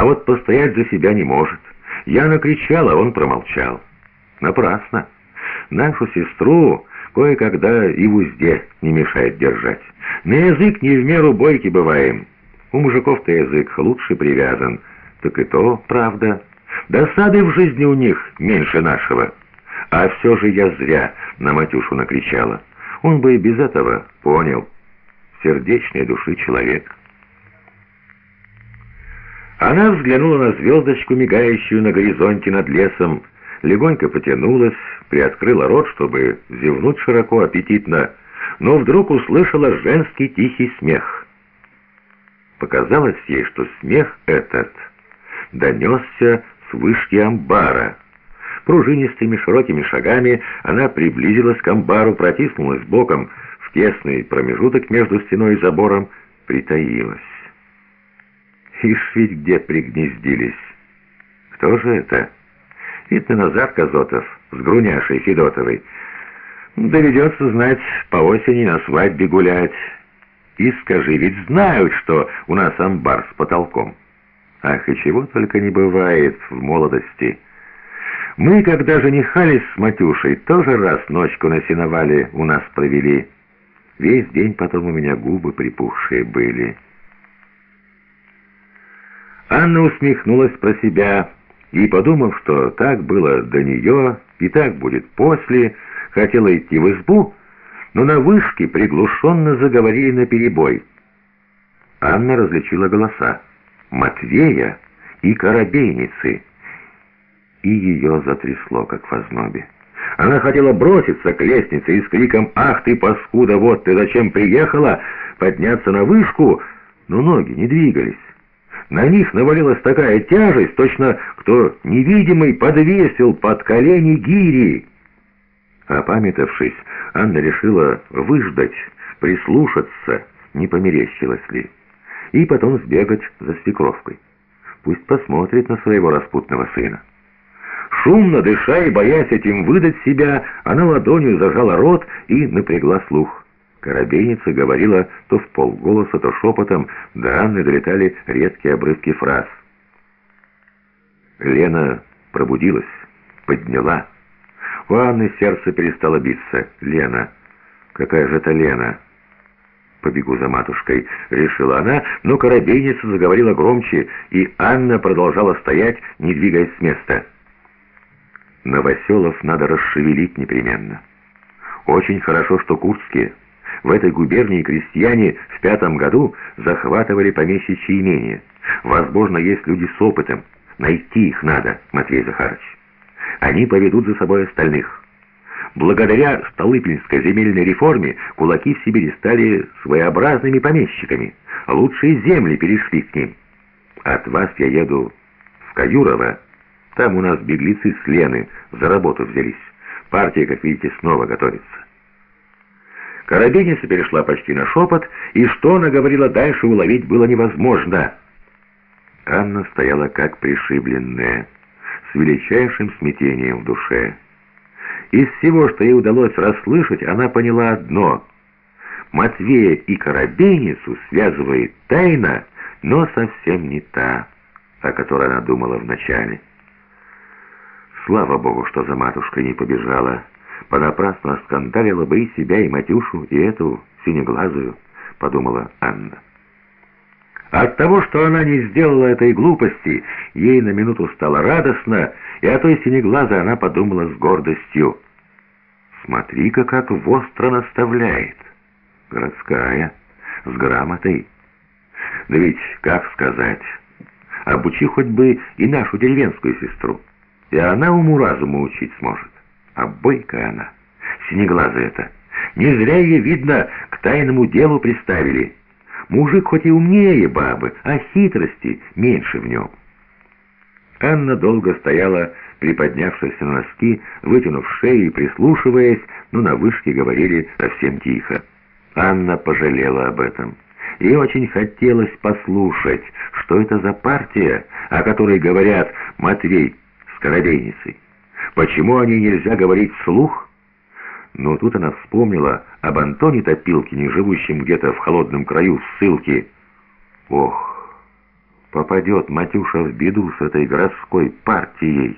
а вот постоять за себя не может. Я накричал, а он промолчал. Напрасно. Нашу сестру кое-когда и в узде не мешает держать. На язык не в меру бойки бываем. У мужиков-то язык лучше привязан. Так и то правда. Досады в жизни у них меньше нашего. А все же я зря на Матюшу накричала. Он бы и без этого понял. Сердечной души человек. Она взглянула на звездочку, мигающую на горизонте над лесом, легонько потянулась, приоткрыла рот, чтобы зевнуть широко, аппетитно, но вдруг услышала женский тихий смех. Показалось ей, что смех этот донесся с вышки амбара. Пружинистыми широкими шагами она приблизилась к амбару, протиснулась боком в тесный промежуток между стеной и забором, притаилась. Ишь ведь где пригнездились. Кто же это? Видно, назад Казотов с Груняшей Федотовой. Доведется знать, по осени на свадьбе гулять. И скажи, ведь знают, что у нас амбар с потолком. Ах, и чего только не бывает в молодости. Мы, когда женихались с Матюшей, тоже раз ночку на сеновале у нас провели. Весь день потом у меня губы припухшие были». Анна усмехнулась про себя и, подумав, что так было до нее и так будет после, хотела идти в избу, но на вышке приглушенно заговорили наперебой. Анна различила голоса Матвея и Коробейницы, и ее затрясло, как в ознобе. Она хотела броситься к лестнице и с криком «Ах ты, паскуда, вот ты зачем приехала!» подняться на вышку, но ноги не двигались. На них навалилась такая тяжесть, точно кто невидимый подвесил под колени гири. Опамятавшись, Анна решила выждать, прислушаться, не померещилась ли, и потом сбегать за свекровкой. Пусть посмотрит на своего распутного сына. Шумно дыша и боясь этим выдать себя, она ладонью зажала рот и напрягла слух. Коробейница говорила то в полголоса, то шепотом, до Анны долетали редкие обрывки фраз. Лена пробудилась, подняла. У Анны сердце перестало биться. «Лена! Какая же это Лена?» «Побегу за матушкой», — решила она, но коробейница заговорила громче, и Анна продолжала стоять, не двигаясь с места. «Новоселов надо расшевелить непременно. Очень хорошо, что курские». В этой губернии крестьяне в пятом году захватывали помещичьи имения. Возможно, есть люди с опытом. Найти их надо, Матвей Захарович. Они поведут за собой остальных. Благодаря Столыпинской земельной реформе кулаки в Сибири стали своеобразными помещиками. Лучшие земли перешли к ним. От вас я еду в Каюрово. Там у нас беглецы с Лены за работу взялись. Партия, как видите, снова готовится. Коробейница перешла почти на шепот, и что она говорила дальше, уловить было невозможно. Анна стояла как пришибленная, с величайшим смятением в душе. Из всего, что ей удалось расслышать, она поняла одно. Матвея и Коробейницу связывает тайна, но совсем не та, о которой она думала вначале. Слава Богу, что за матушкой не побежала понапрасну оскандалила бы и себя, и Матюшу, и эту синеглазую, подумала Анна. От того, что она не сделала этой глупости, ей на минуту стало радостно, и о той синеглазой она подумала с гордостью. Смотри-ка, как востро наставляет. Городская, с грамотой. Да ведь, как сказать, обучи хоть бы и нашу деревенскую сестру, и она уму-разуму учить сможет. А бойкая она, синеглазая это. Не зря ее, видно, к тайному делу приставили. Мужик хоть и умнее бабы, а хитрости меньше в нем. Анна долго стояла, приподнявшись на носки, вытянув шею и прислушиваясь, но на вышке говорили совсем тихо. Анна пожалела об этом. Ей очень хотелось послушать, что это за партия, о которой говорят Матвей с Коробейницей. Почему о ней нельзя говорить вслух? Но тут она вспомнила об Антоне Топилкине, живущем где-то в холодном краю ссылки. Ох, Попадет Матюша в беду с этой городской партией.